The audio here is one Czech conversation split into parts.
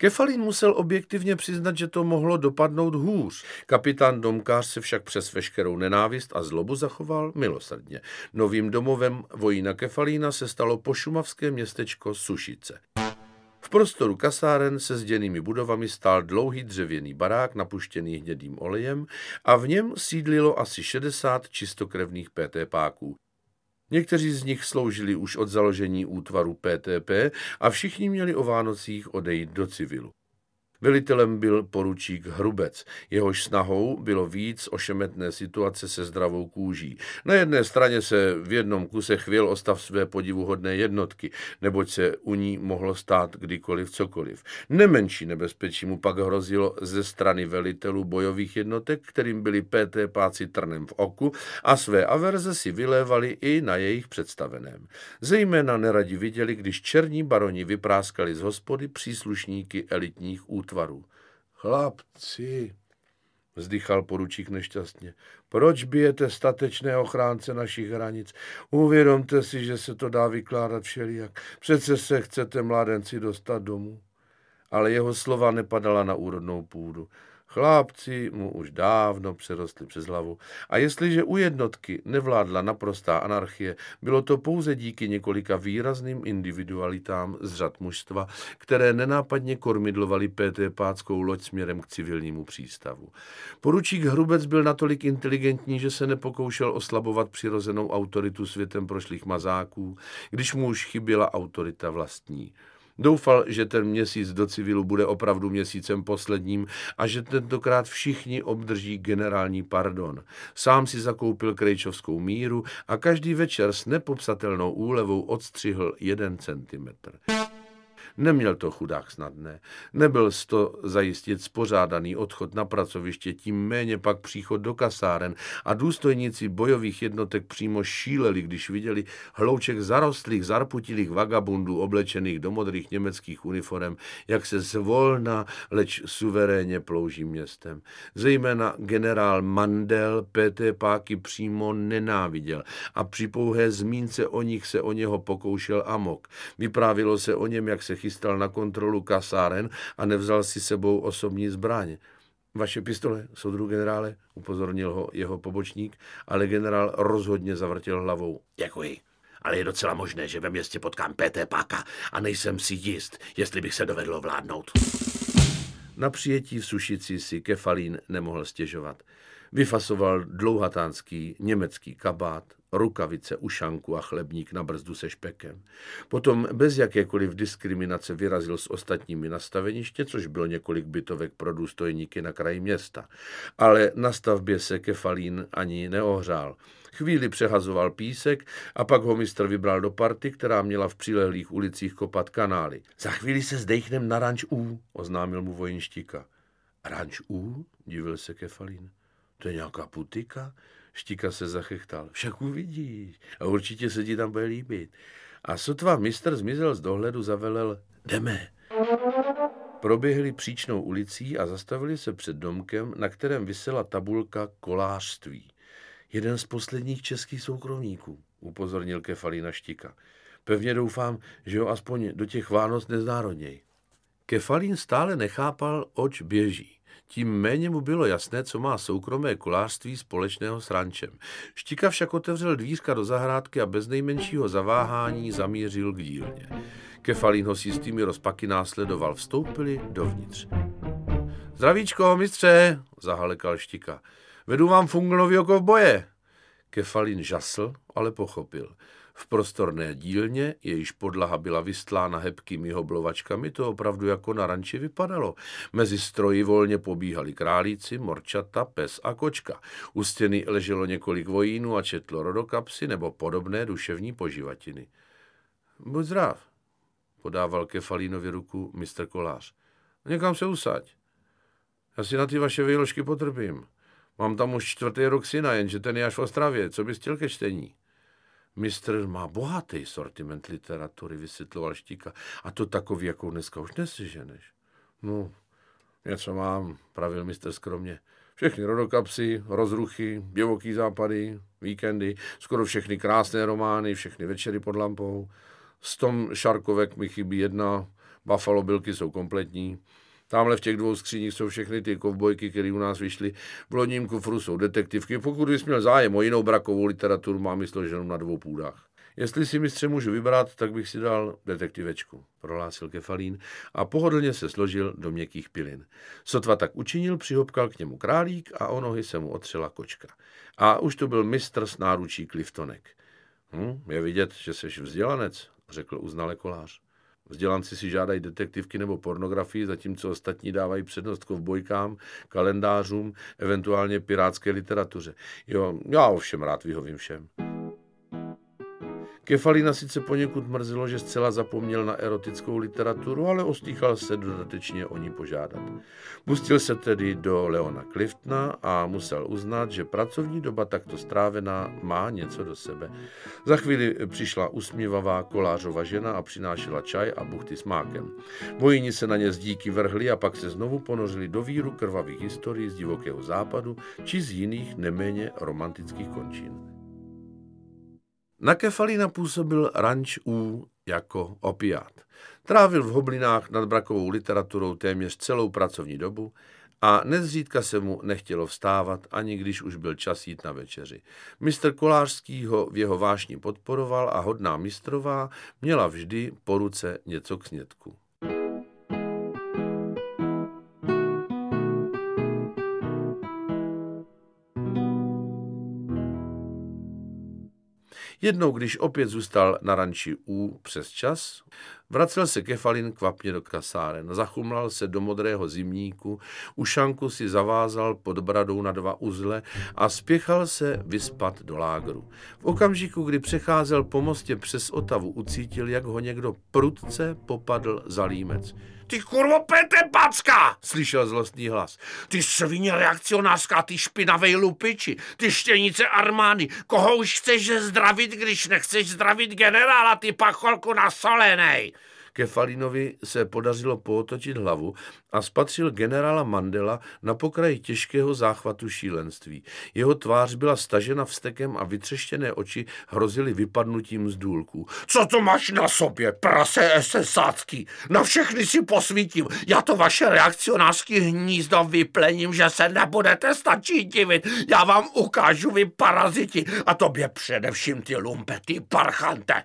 Kefalin musel objektivně přiznat, že to mohlo dopadnout hůř. Kapitán Domkář se však přes veškerou nenávist a zlobu zachoval milosrdně. Novým domovem vojína Kefalína se stalo pošumavské městečko Sušice. V prostoru kasáren se zděnými budovami stál dlouhý dřevěný barák napuštěný hnědým olejem a v něm sídlilo asi 60 čistokrevných PTPáků. Někteří z nich sloužili už od založení útvaru PTP a všichni měli o Vánocích odejít do civilu. Velitelem byl poručík Hrubec. Jehož snahou bylo víc ošemetné situace se zdravou kůží. Na jedné straně se v jednom kuse chvěl o stav své podivuhodné jednotky, neboť se u ní mohlo stát kdykoliv cokoliv. Nemenší nebezpečí mu pak hrozilo ze strany velitelů bojových jednotek, kterým byli PT páci trnem v oku a své averze si vylévali i na jejich představeném. Zejména neradi viděli, když černí baroni vypráskali z hospody příslušníky elitních útvarů útvaru. Chlapci, vzdychal poručík nešťastně, proč bijete statečné ochránce našich hranic? Uvědomte si, že se to dá vykládat všelijak. Přece se chcete mládenci dostat domů. Ale jeho slova nepadala na úrodnou půdu. Chlápci mu už dávno přerostli přes hlavu. A jestliže u jednotky nevládla naprostá anarchie, bylo to pouze díky několika výrazným individualitám z řad mužstva, které nenápadně kormidlovali PT páckou loď směrem k civilnímu přístavu. Poručík Hrubec byl natolik inteligentní, že se nepokoušel oslabovat přirozenou autoritu světem prošlých mazáků, když mu už chyběla autorita vlastní. Doufal, že ten měsíc do civilu bude opravdu měsícem posledním a že tentokrát všichni obdrží generální pardon. Sám si zakoupil krejčovskou míru a každý večer s nepopsatelnou úlevou odstřihl jeden centimetr. Neměl to chudák snadné. Nebyl z to zajistit spořádaný odchod na pracoviště, tím méně pak příchod do kasáren a důstojníci bojových jednotek přímo šíleli, když viděli hlouček zarostlých, zarputilých vagabundů oblečených do modrých německých uniform, jak se zvolna, leč suverénně plouží městem. Zejména generál Mandel PT Páky přímo nenáviděl a při pouhé zmínce o nich se o něho pokoušel amok. Vyprávilo se o něm, jak se chystal na kontrolu kasáren a nevzal si sebou osobní zbraň. Vaše pistole, soudru generále, upozornil ho jeho pobočník, ale generál rozhodně zavrtěl hlavou. Děkuji, ale je docela možné, že ve městě potkám PT Páka a nejsem si jist, jestli bych se dovedl vládnout. Na přijetí v Sušici si Kefalín nemohl stěžovat. Vyfasoval dlouhatánský německý kabát, rukavice, ušanku a chlebník na brzdu se špekem. Potom bez jakékoliv diskriminace vyrazil s ostatními na staveniště, což bylo několik bytovek pro důstojníky na kraji města. Ale na stavbě se Kefalín ani neohřál. Chvíli přehazoval písek a pak ho mistr vybral do party, která měla v přilehlých ulicích kopat kanály. Za chvíli se zdejchnem na ranč U, oznámil mu vojenštíka. Ranč U? divil se Kefalín. To je nějaká putika? Štika se zachechtal. Však uvidíš. A určitě se ti tam bude líbit. A sotva mistr zmizel z dohledu, zavelel. Jdeme. Proběhli příčnou ulicí a zastavili se před domkem, na kterém vysela tabulka kolářství. Jeden z posledních českých soukromníků, upozornil Kefalina Štika. Pevně doufám, že ho aspoň do těch Vánoc neznárodněj. Kefalín stále nechápal, oč běží tím méně mu bylo jasné, co má soukromé kolářství společného s rančem. Štika však otevřel dvířka do zahrádky a bez nejmenšího zaváhání zamířil k dílně. Kefalín ho s jistými rozpaky následoval. Vstoupili dovnitř. Zdravíčko, mistře, zahalekal Štika. Vedu vám funglovi oko v boje. Kefalín žasl, ale pochopil. V prostorné dílně, jejíž podlaha byla vystlána hebkými hoblovačkami, to opravdu jako na ranči vypadalo. Mezi stroji volně pobíhali králíci, morčata, pes a kočka. U stěny leželo několik vojínů a četlo rodokapsy nebo podobné duševní poživatiny. Buď zdrav, podával Kefalínovi ruku mistr Kolář. Někam se usaď. Já si na ty vaše výložky potrpím. Mám tam už čtvrtý rok syna, jenže ten je až v Ostravě. Co bys chtěl ke čtení? Mistr má bohatý sortiment literatury, vysvětloval Štíka. A to takový, jakou dneska už neseženeš. No, něco mám, pravil mistr skromně. Všechny rodokapsy, rozruchy, divoký západy, víkendy, skoro všechny krásné romány, všechny večery pod lampou. Z tom šarkovek mi chybí jedna, Buffalo Billky jsou kompletní. Tamhle v těch dvou skříních jsou všechny ty kovbojky, které u nás vyšly. V lodním kufru jsou detektivky. Pokud bys měl zájem o jinou brakovou literaturu, mám že jenom na dvou půdách. Jestli si mistře můžu vybrat, tak bych si dal detektivečku, prohlásil Kefalín a pohodlně se složil do měkkých pilin. Sotva tak učinil, přihopkal k němu králík a o nohy se mu otřela kočka. A už to byl mistr s náručí Cliftonek. Hm, je vidět, že jsi vzdělanec, řekl uznale kolář. Vzdělanci si žádají detektivky nebo pornografii, zatímco ostatní dávají přednost kovbojkám, kalendářům, eventuálně pirátské literatuře. Jo, já ovšem rád vyhovím všem. Kefalina sice poněkud mrzelo, že zcela zapomněl na erotickou literaturu, ale ostýchal se dodatečně o ní požádat. Pustil se tedy do Leona Cliftona a musel uznat, že pracovní doba takto strávená má něco do sebe. Za chvíli přišla usmívavá kolářova žena a přinášela čaj a buchty s mákem. Vojíni se na ně z díky vrhli a pak se znovu ponořili do víru krvavých historií z divokého západu či z jiných neméně romantických končin. Na Kefalina působil ranč U jako opiát. Trávil v hoblinách nad brakovou literaturou téměř celou pracovní dobu a nezřídka se mu nechtělo vstávat, ani když už byl čas jít na večeři. Mistr Kolářský ho v jeho vášni podporoval a hodná mistrová měla vždy po ruce něco k snědku. Jednou, když opět zůstal na ranči U přes čas, vracel se Kefalin kvapně do kasáren, zachumlal se do modrého zimníku, ušanku si zavázal pod bradou na dva uzle a spěchal se vyspat do lágru. V okamžiku, kdy přecházel po mostě přes Otavu, ucítil, jak ho někdo prudce popadl za límec. Ty kurvo pete packa, slyšel zlostný hlas. Ty svině reakcionářská, ty špinavej lupiči, ty štěnice armány. Koho už chceš zdravit, když nechceš zdravit generála, ty pacholku nasolenej? Kefalinovi se podařilo pootočit hlavu a spatřil generála Mandela na pokraji těžkého záchvatu šílenství. Jeho tvář byla stažena vstekem a vytřeštěné oči hrozily vypadnutím z důlků. Co to máš na sobě, prase esesácký? Na všechny si posvítím. Já to vaše reakcionářský hnízdo vyplením, že se nebudete stačit divit. Já vám ukážu, vy paraziti, a tobě především ty lumpety parchante.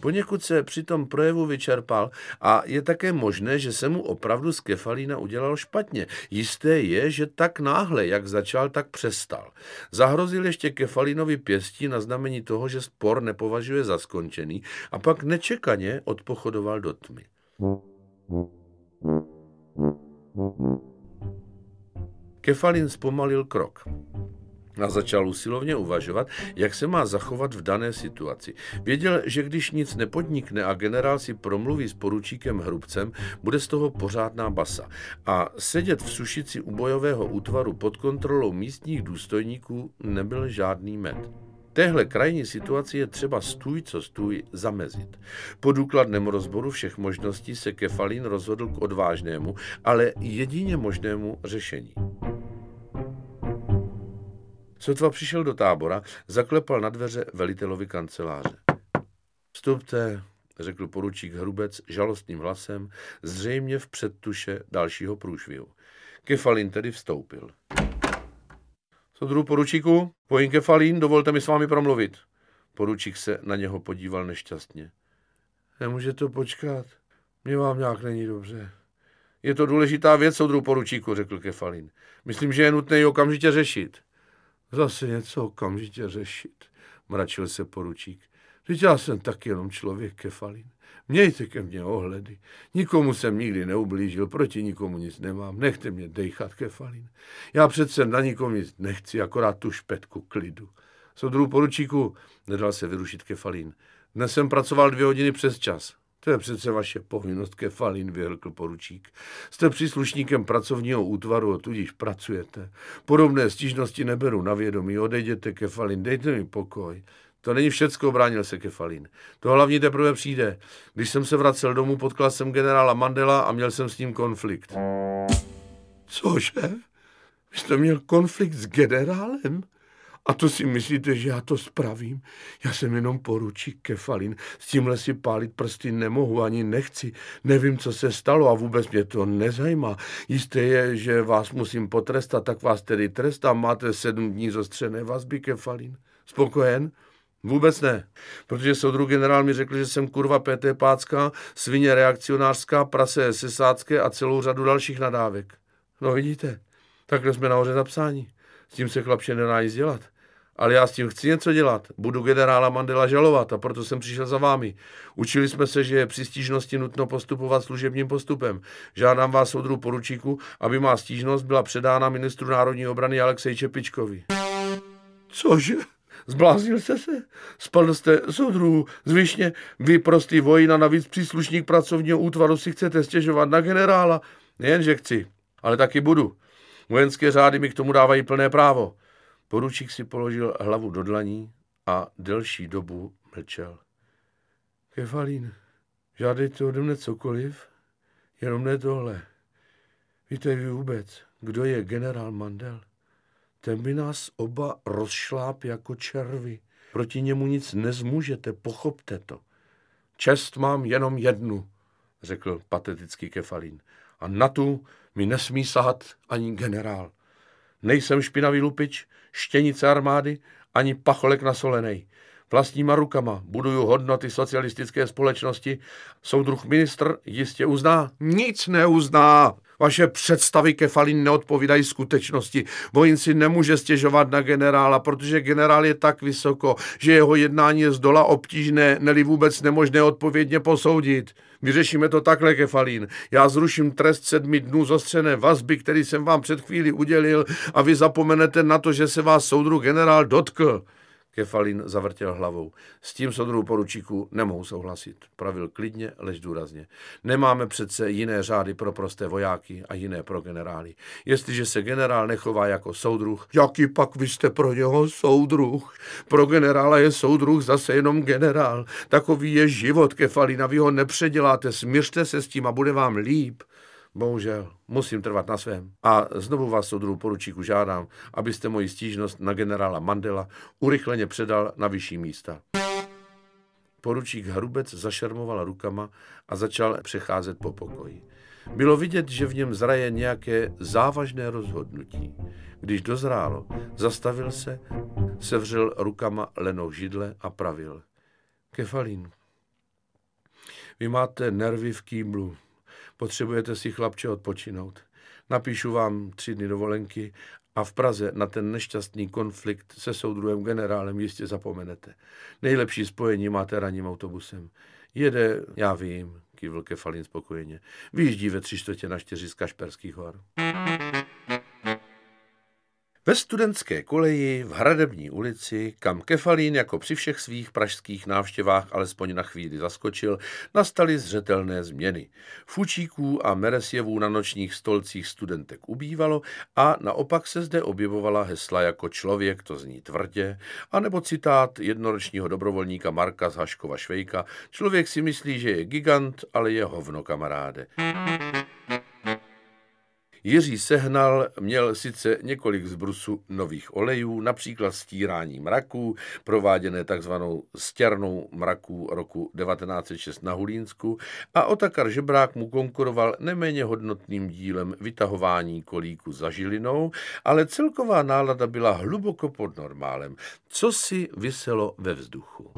Poněkud se při tom projevu vyčerpal a je také možné, že se mu opravdu z Kefalína udělal špatně. Jisté je, že tak náhle, jak začal, tak přestal. Zahrozil ještě Kefalínovi pěstí na znamení toho, že spor nepovažuje za skončený a pak nečekaně odpochodoval do tmy. Kefalin zpomalil krok a začal usilovně uvažovat, jak se má zachovat v dané situaci. Věděl, že když nic nepodnikne a generál si promluví s poručíkem Hrubcem, bude z toho pořádná basa. A sedět v sušici u bojového útvaru pod kontrolou místních důstojníků nebyl žádný med. Téhle krajní situaci je třeba stůj, co stůj, zamezit. Po důkladném rozboru všech možností se Kefalín rozhodl k odvážnému, ale jedině možnému řešení. Sotva přišel do tábora, zaklepal na dveře velitelovi kanceláře. Vstupte, řekl poručík Hrubec žalostným hlasem, zřejmě v předtuše dalšího průšvihu. Kefalín tedy vstoupil. Sodru poručíku, pojím Kefalín, dovolte mi s vámi promluvit. Poručík se na něho podíval nešťastně. Nemůže to počkat, mě vám nějak není dobře. Je to důležitá věc, soudru poručíku, řekl Kefalín. Myslím, že je nutné ji okamžitě řešit. Zase něco okamžitě řešit, mračil se poručík. Teď já jsem tak jenom člověk kefalin. Mějte ke mně ohledy. Nikomu jsem nikdy neublížil, proti nikomu nic nemám. Nechte mě dejchat kefalin. Já přece na nikomu nic nechci, akorát tu špetku klidu. Soudru poručíku, nedal se vyrušit kefalín. Dnes jsem pracoval dvě hodiny přes čas. To je přece vaše povinnost, Kefalin, vyhrkl poručík. Jste příslušníkem pracovního útvaru a tudíž pracujete. Podobné stížnosti neberu na vědomí. Odejděte, Kefalin, dejte mi pokoj. To není všecko, bránil se Kefalin. To hlavní teprve přijde. Když jsem se vracel domů, potkal jsem generála Mandela a měl jsem s ním konflikt. Cože? Vy jste měl konflikt s generálem? A to si myslíte, že já to spravím? Já jsem jenom poručík Kefalin. S tímhle si pálit prsty nemohu, ani nechci. Nevím, co se stalo a vůbec mě to nezajímá. Jisté je, že vás musím potrestat, tak vás tedy trestám. Máte sedm dní zostřené vazby, Kefalin. Spokojen? Vůbec ne, protože soudru generál mi řekl, že jsem kurva PT Pácka, svině reakcionářská, prase sesácké a celou řadu dalších nadávek. No vidíte, takhle jsme nahoře zapsáni. S tím se chlapče nedá nic dělat. Ale já s tím chci něco dělat. Budu generála Mandela žalovat a proto jsem přišel za vámi. Učili jsme se, že je při stížnosti nutno postupovat služebním postupem. Žádám vás, soudru poručíku, aby má stížnost byla předána ministru národní obrany Alexej Čepičkovi. Cože? Zbláznil jste se? Spadl jste soudru zvyšně. Vy prostý vojín a navíc příslušník pracovního útvaru si chcete stěžovat na generála. Nejenže chci, ale taky budu. Vojenské řády mi k tomu dávají plné právo. Poručík si položil hlavu do dlaní a delší dobu mlčel. Kefalín, žádejte ode mne cokoliv, jenom ne tohle. Víte vy vůbec, kdo je generál Mandel? Ten by nás oba rozšláp jako červy. Proti němu nic nezmůžete, pochopte to. Čest mám jenom jednu, řekl patetický Kefalín. A na tu mi nesmí sahat ani generál. Nejsem špinavý lupič, štěnice armády, ani pacholek nasolenej. Vlastníma rukama buduju hodnoty socialistické společnosti. Soudruh ministr jistě uzná? Nic neuzná. Vaše představy kefalin neodpovídají skutečnosti. Vojín si nemůže stěžovat na generála, protože generál je tak vysoko, že jeho jednání je z dola obtížné, neli vůbec nemožné odpovědně posoudit. Vyřešíme to takhle, Kefalín. Já zruším trest sedmi dnů zostřené vazby, který jsem vám před chvíli udělil a vy zapomenete na to, že se vás soudru generál dotkl. Kefalin zavrtěl hlavou. S tím soudru poručíku nemohu souhlasit. Pravil klidně, lež důrazně. Nemáme přece jiné řády pro prosté vojáky a jiné pro generály. Jestliže se generál nechová jako soudruh, jaký pak vy jste pro něho soudruh? Pro generála je soudruh zase jenom generál. Takový je život Kefalina, vy ho nepředěláte, směřte se s tím a bude vám líp. Bohužel, musím trvat na svém. A znovu vás, soudru poručíku, žádám, abyste moji stížnost na generála Mandela urychleně předal na vyšší místa. Poručík Hrubec zašermoval rukama a začal přecházet po pokoji. Bylo vidět, že v něm zraje nějaké závažné rozhodnutí. Když dozrálo, zastavil se, sevřel rukama lenou židle a pravil. Kefalín, vy máte nervy v kýblu, Potřebujete si chlapče odpočinout. Napíšu vám tři dny dovolenky a v Praze na ten nešťastný konflikt se soudruhem generálem jistě zapomenete. Nejlepší spojení máte ranním autobusem. Jede, já vím, kývl Kefalin spokojeně. Vyjíždí ve tři čtvrtě na čtyři z Kašperských hor. Ve studentské koleji v Hradební ulici, kam Kefalín jako při všech svých pražských návštěvách alespoň na chvíli zaskočil, nastaly zřetelné změny. Fučíků a meresjevů na nočních stolcích studentek ubývalo a naopak se zde objevovala hesla jako člověk, to zní tvrdě, anebo citát jednoročního dobrovolníka Marka z Haškova Švejka, člověk si myslí, že je gigant, ale je hovno kamaráde. Jiří Sehnal měl sice několik zbrusů nových olejů, například stírání mraků, prováděné takzvanou stěrnou mraků roku 1906 na Hulínsku a Otakar Žebrák mu konkuroval neméně hodnotným dílem vytahování kolíku za žilinou, ale celková nálada byla hluboko pod normálem, co si vyselo ve vzduchu.